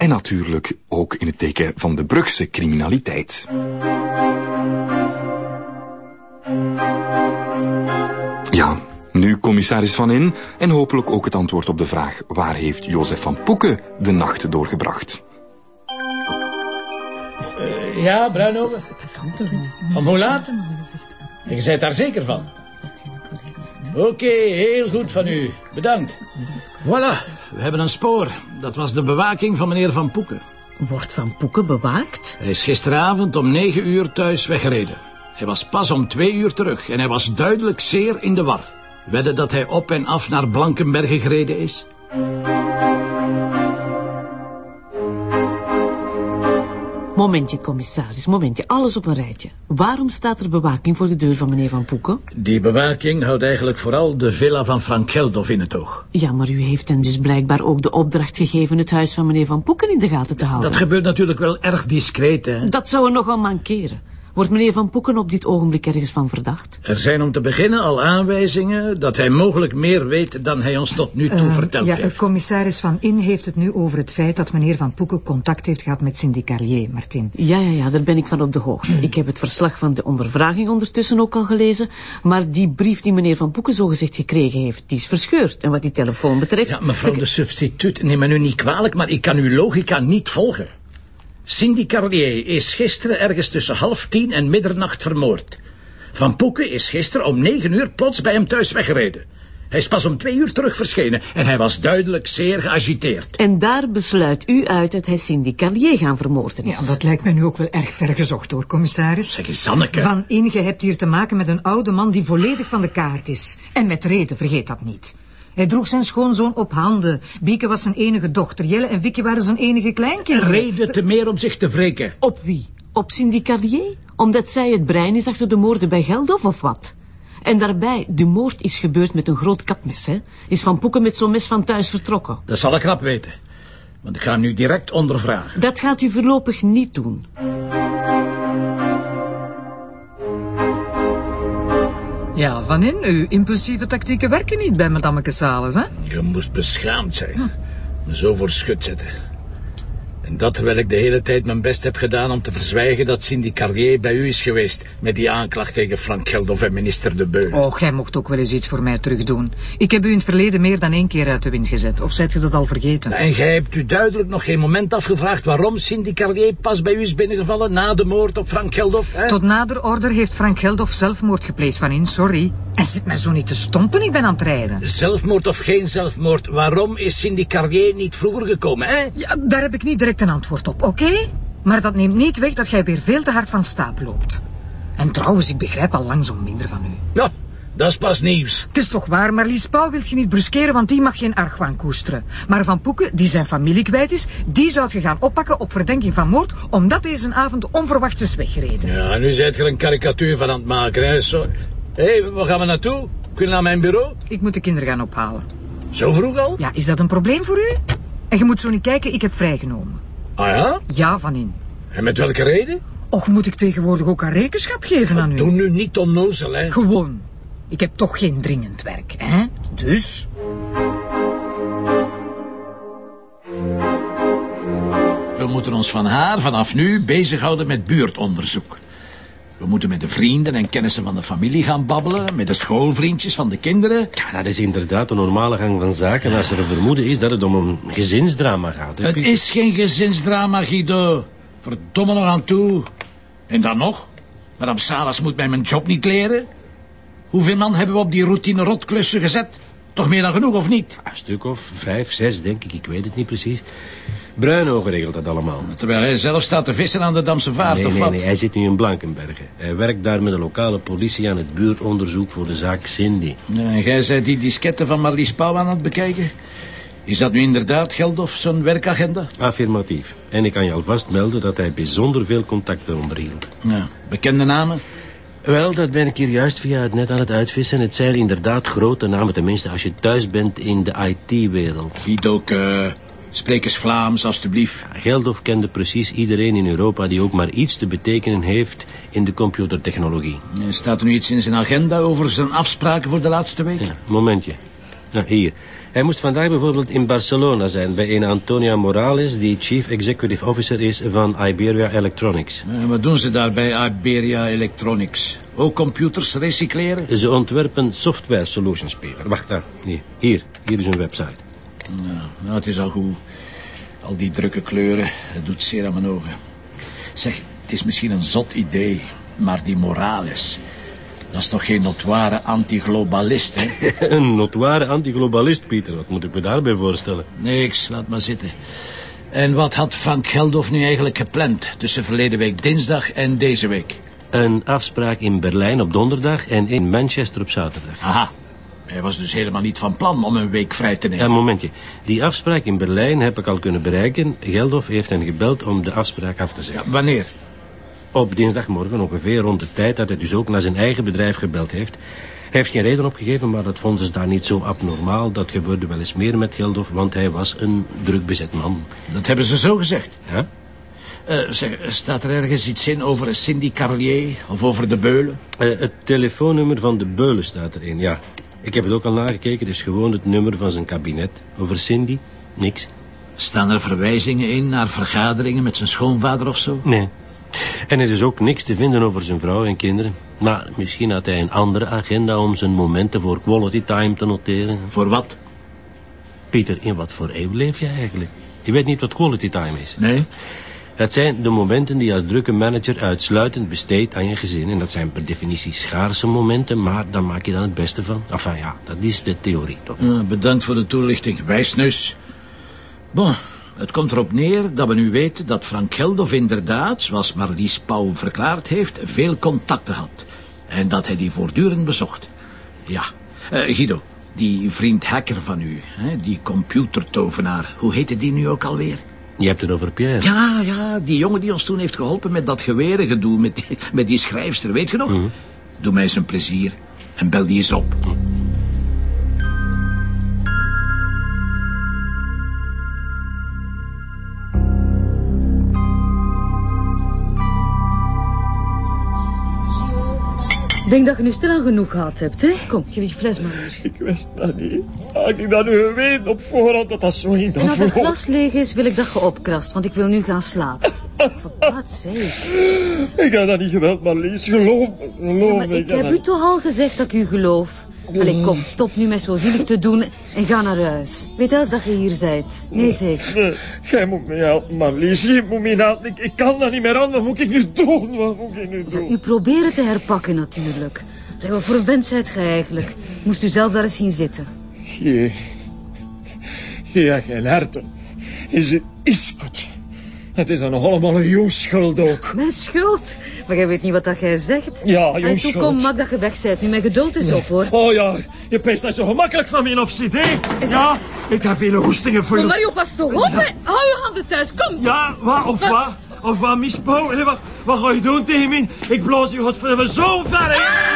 En natuurlijk ook in het teken van de Brugse criminaliteit. Ja, nu commissaris Van In en hopelijk ook het antwoord op de vraag... waar heeft Jozef van Poeken de nacht doorgebracht? Uh, ja, Bruinogen? Om hoe laat? Je bent daar zeker van? Oké, heel goed van u. Bedankt. Voilà, we hebben een spoor. Dat was de bewaking van meneer Van Poeken. Wordt Van Poeken bewaakt? Hij is gisteravond om negen uur thuis weggereden. Hij was pas om twee uur terug en hij was duidelijk zeer in de war. Wedden dat hij op en af naar Blankenbergen gereden is? Momentje, commissaris, momentje. Alles op een rijtje. Waarom staat er bewaking voor de deur van meneer Van Poeken? Die bewaking houdt eigenlijk vooral de villa van Frank Geldof in het oog. Ja, maar u heeft hem dus blijkbaar ook de opdracht gegeven... het huis van meneer Van Poeken in de gaten te houden. Dat gebeurt natuurlijk wel erg discreet, hè? Dat zou er nogal mankeren. Wordt meneer Van Poeken op dit ogenblik ergens van verdacht? Er zijn om te beginnen al aanwijzingen dat hij mogelijk meer weet dan hij ons tot nu toe uh, verteld ja, heeft. commissaris Van In heeft het nu over het feit dat meneer Van Poeken contact heeft gehad met Cindy Carlier, Martin. Ja, ja, ja, daar ben ik van op de hoogte. Ik heb het verslag van de ondervraging ondertussen ook al gelezen, maar die brief die meneer Van Poeken zogezegd gekregen heeft, die is verscheurd. En wat die telefoon betreft... Ja, mevrouw de substituut, neem me nu niet kwalijk, maar ik kan uw logica niet volgen. Cindy Carlier is gisteren ergens tussen half tien en middernacht vermoord. Van Poeken is gisteren om negen uur plots bij hem thuis weggereden. Hij is pas om twee uur terug verschenen en hij was duidelijk zeer geagiteerd. En daar besluit u uit dat hij Cindy Carlier gaan vermoorden is. Ja, dat lijkt me nu ook wel erg ver gezocht hoor, commissaris. Zeg eens, Zanneke. Van Inge hebt hier te maken met een oude man die volledig van de kaart is. En met reden, vergeet dat niet. Hij droeg zijn schoonzoon op handen. Bieke was zijn enige dochter. Jelle en Vicky waren zijn enige kleinkinderen. Reden te meer om zich te wreken. Op wie? Op Cindy Carlier? Omdat zij het brein is achter de moorden bij Geldof of wat? En daarbij, de moord is gebeurd met een groot kapmes, hè? Is Van Poeken met zo'n mes van thuis vertrokken? Dat zal ik knap weten. Want ik ga hem nu direct ondervragen. Dat gaat u voorlopig niet doen. Ja, Van in, uw impulsieve tactieken werken niet bij madame Sales, hè? Je moest beschaamd zijn. Me zo voor schut zetten. En dat terwijl ik de hele tijd mijn best heb gedaan om te verzwijgen dat Cindy Carlier bij u is geweest... met die aanklacht tegen Frank Geldof en minister De Beu. Och, jij mocht ook wel eens iets voor mij terugdoen. Ik heb u in het verleden meer dan één keer uit de wind gezet. Of zijt je dat al vergeten? En jij hebt u duidelijk nog geen moment afgevraagd... waarom Cindy Carlier pas bij u is binnengevallen na de moord op Frank Geldof? Hè? Tot nader order heeft Frank Geldof zelfmoord gepleegd van in, sorry. En zit mij zo niet te stompen, ik ben aan het rijden. Zelfmoord of geen zelfmoord, waarom is Cindy Carlier niet vroeger gekomen, hè? Ja, daar heb ik niet direct een antwoord op, oké? Maar dat neemt niet weg dat jij weer veel te hard van stapel loopt. En trouwens, ik begrijp al langzaam minder van u. Nou, dat is pas nieuws. Het is toch waar, maar Lies Pauw wil je niet bruskeren, want die mag geen argwaan koesteren. Maar Van Poeken, die zijn familie kwijt is, die zou je gaan oppakken op verdenking van moord, omdat deze avond onverwachts is weggereden. Ja, nu zijt je er een karikatuur van aan het maken, hè? Zo... Hé, hey, waar gaan we naartoe? Kunnen we naar mijn bureau? Ik moet de kinderen gaan ophalen. Zo vroeg al? Ja, is dat een probleem voor u? En je moet zo niet kijken, ik heb vrijgenomen. Ah ja? Ja, van in. En met welke reden? Och, moet ik tegenwoordig ook aan rekenschap geven aan u? Doe nu niet onnozel, hè? Gewoon. Ik heb toch geen dringend werk, hè? Dus... We moeten ons van haar vanaf nu bezighouden met buurtonderzoek. We moeten met de vrienden en kennissen van de familie gaan babbelen... met de schoolvriendjes van de kinderen. Ja, dat is inderdaad de normale gang van zaken... als er een vermoeden is dat het om een gezinsdrama gaat. Het is geen gezinsdrama, Guido. Verdomme nog aan toe. En dan nog? Madame Salas moet mij mijn job niet leren. Hoeveel man hebben we op die routine rotklussen gezet? Toch meer dan genoeg, of niet? Een stuk of vijf, zes, denk ik. Ik weet het niet precies. Bruinogen regelt dat allemaal. Terwijl hij zelf staat te vissen aan de Damse Vaart, nee, of nee, wat? Nee, hij zit nu in Blankenbergen. Hij werkt daar met de lokale politie aan het buurtonderzoek voor de zaak Cindy. Ja, en jij zei die disketten van Marlies Pauw aan het bekijken? Is dat nu inderdaad Geldof zijn werkagenda? Affirmatief. En ik kan je alvast melden dat hij bijzonder veel contacten onderhield. Ja, bekende namen? Wel, dat ben ik hier juist via het net aan het uitvissen. Het zijn inderdaad grote namen, tenminste als je thuis bent in de IT-wereld. Guido, uh, spreek eens Vlaams, alstublieft. Geldof kende precies iedereen in Europa die ook maar iets te betekenen heeft in de computertechnologie. Staat er nu iets in zijn agenda over zijn afspraken voor de laatste week? Ja, momentje. Nou, hier. Hij moest vandaag bijvoorbeeld in Barcelona zijn... bij een Antonia Morales... die Chief Executive Officer is van Iberia Electronics. En wat doen ze daar bij Iberia Electronics? Ook computers recycleren? Ze ontwerpen software solutions, Peter. Wacht daar. Hier, hier, hier is hun website. Nou, nou, het is al goed. Al die drukke kleuren, het doet zeer aan mijn ogen. Zeg, het is misschien een zot idee, maar die Morales... dat is toch geen notoire antiglobalist, hè? een notoire antiglobalist, Pieter. Wat moet ik me daarbij voorstellen? Niks, laat maar zitten. En wat had Frank Geldof nu eigenlijk gepland... tussen verleden week dinsdag en deze week? Een afspraak in Berlijn op donderdag en in Manchester op zaterdag. Aha, hij was dus helemaal niet van plan om een week vrij te nemen. Een momentje. Die afspraak in Berlijn heb ik al kunnen bereiken. Geldof heeft hen gebeld om de afspraak af te zeggen. Ja, wanneer? Op dinsdagmorgen, ongeveer rond de tijd dat hij dus ook naar zijn eigen bedrijf gebeld heeft. Hij heeft geen reden opgegeven, maar dat vonden ze daar niet zo abnormaal. Dat gebeurde wel eens meer met Geldof, want hij was een druk bezet man. Dat hebben ze zo gezegd. Ja? Uh, zeg, staat er ergens iets in over Cindy Carlier of over de Beulen? Uh, het telefoonnummer van de Beulen staat erin, ja. Ik heb het ook al nagekeken, dus gewoon het nummer van zijn kabinet. Over Cindy, niks. Staan er verwijzingen in naar vergaderingen met zijn schoonvader of zo? Nee. En er is ook niks te vinden over zijn vrouw en kinderen. Maar misschien had hij een andere agenda om zijn momenten voor quality time te noteren. Voor wat? Pieter, in wat voor eeuw leef je eigenlijk? Je weet niet wat quality time is. Nee. Het zijn de momenten die je als drukke manager uitsluitend besteedt aan je gezin. En dat zijn per definitie schaarse momenten, maar daar maak je dan het beste van. Enfin ja, dat is de theorie toch? Ja, bedankt voor de toelichting, wijsneus. Bon, het komt erop neer dat we nu weten dat Frank Geldof inderdaad, zoals Marlies Pauw verklaard heeft, veel contacten had. En dat hij die voortdurend bezocht. Ja, uh, Guido, die vriend hacker van u, hè, die computertovenaar, hoe heette die nu ook alweer? Je hebt het over Pierre. Ja, ja, die jongen die ons toen heeft geholpen met dat gewerengedoe, met die, met die schrijfster, weet je nog? Mm. Doe mij eens een plezier en bel die eens op. denk dat je nu stilaan genoeg gehad hebt, hè? Kom, geef je fles maar hier. Ik wist dat niet. Had ik dat nu geweten op voorhand dat dat zo dat En als het glas leeg is, wil ik dat je opkrast, want ik wil nu gaan slapen. Wat zeg? Ik heb dat niet geweld, maar Lies, geloof Maar ik heb u toch al gezegd dat ik u geloof? Allee, kom, stop nu met zo zielig te doen en ga naar huis. Weet eens dat je hier bent. Nee, zeker. Nee, jij moet me helpen, Marlies. Je moet me helpen. Ik, ik kan dat niet meer aan. Wat moet ik nu doen? Wat moet ik nu doen? U proberen te herpakken, natuurlijk. Wat voor een zijt gij eigenlijk? Moest u zelf daar eens zien zitten. Je... Hebt geen herten. Is het goed. Het is dan nog allemaal een jouw schuld ook. Mijn schuld? Maar jij weet niet wat dat jij zegt. Ja, En jouw schuld. kom, mak dat je weg bent. Nu, mijn geduld is op, hoor. Oh ja, je peest dat zo gemakkelijk van me op CD. Ja, ik heb hele hoestingen voor Maar je. Mario, pas toch op, hè. Hou je handen thuis, kom. Ja, wat, of wat? Of wat, misbouw? Wat, wat ga je doen tegen me? Ik blaas je godverdomme zo ver, hè.